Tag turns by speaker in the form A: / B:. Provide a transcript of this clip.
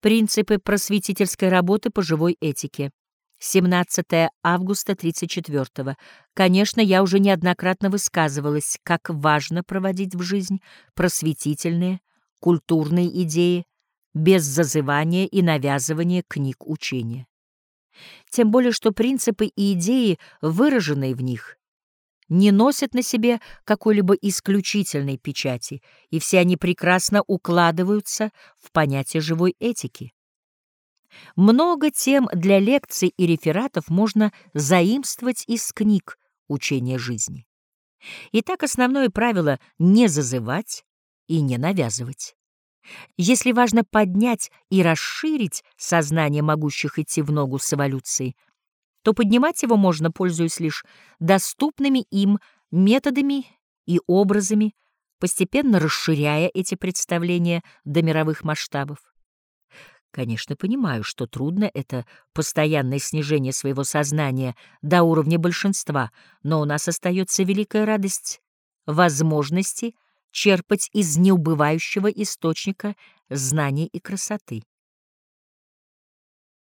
A: Принципы просветительской работы по живой этике. 17 августа 34 -го. Конечно, я уже неоднократно высказывалась, как важно проводить в жизнь просветительные, культурные идеи, без зазывания и навязывания книг учения. Тем более, что принципы и идеи, выраженные в них, не носят на себе какой-либо исключительной печати, и все они прекрасно укладываются в понятие живой этики. Много тем для лекций и рефератов можно заимствовать из книг учения жизни. Итак, основное правило — не зазывать и не навязывать. Если важно поднять и расширить сознание могущих идти в ногу с эволюцией, то поднимать его можно, пользуясь лишь доступными им методами и образами, постепенно расширяя эти представления до мировых масштабов. Конечно, понимаю, что трудно это постоянное снижение своего сознания до уровня большинства, но у нас остается великая радость возможности черпать из неубывающего источника знаний и красоты.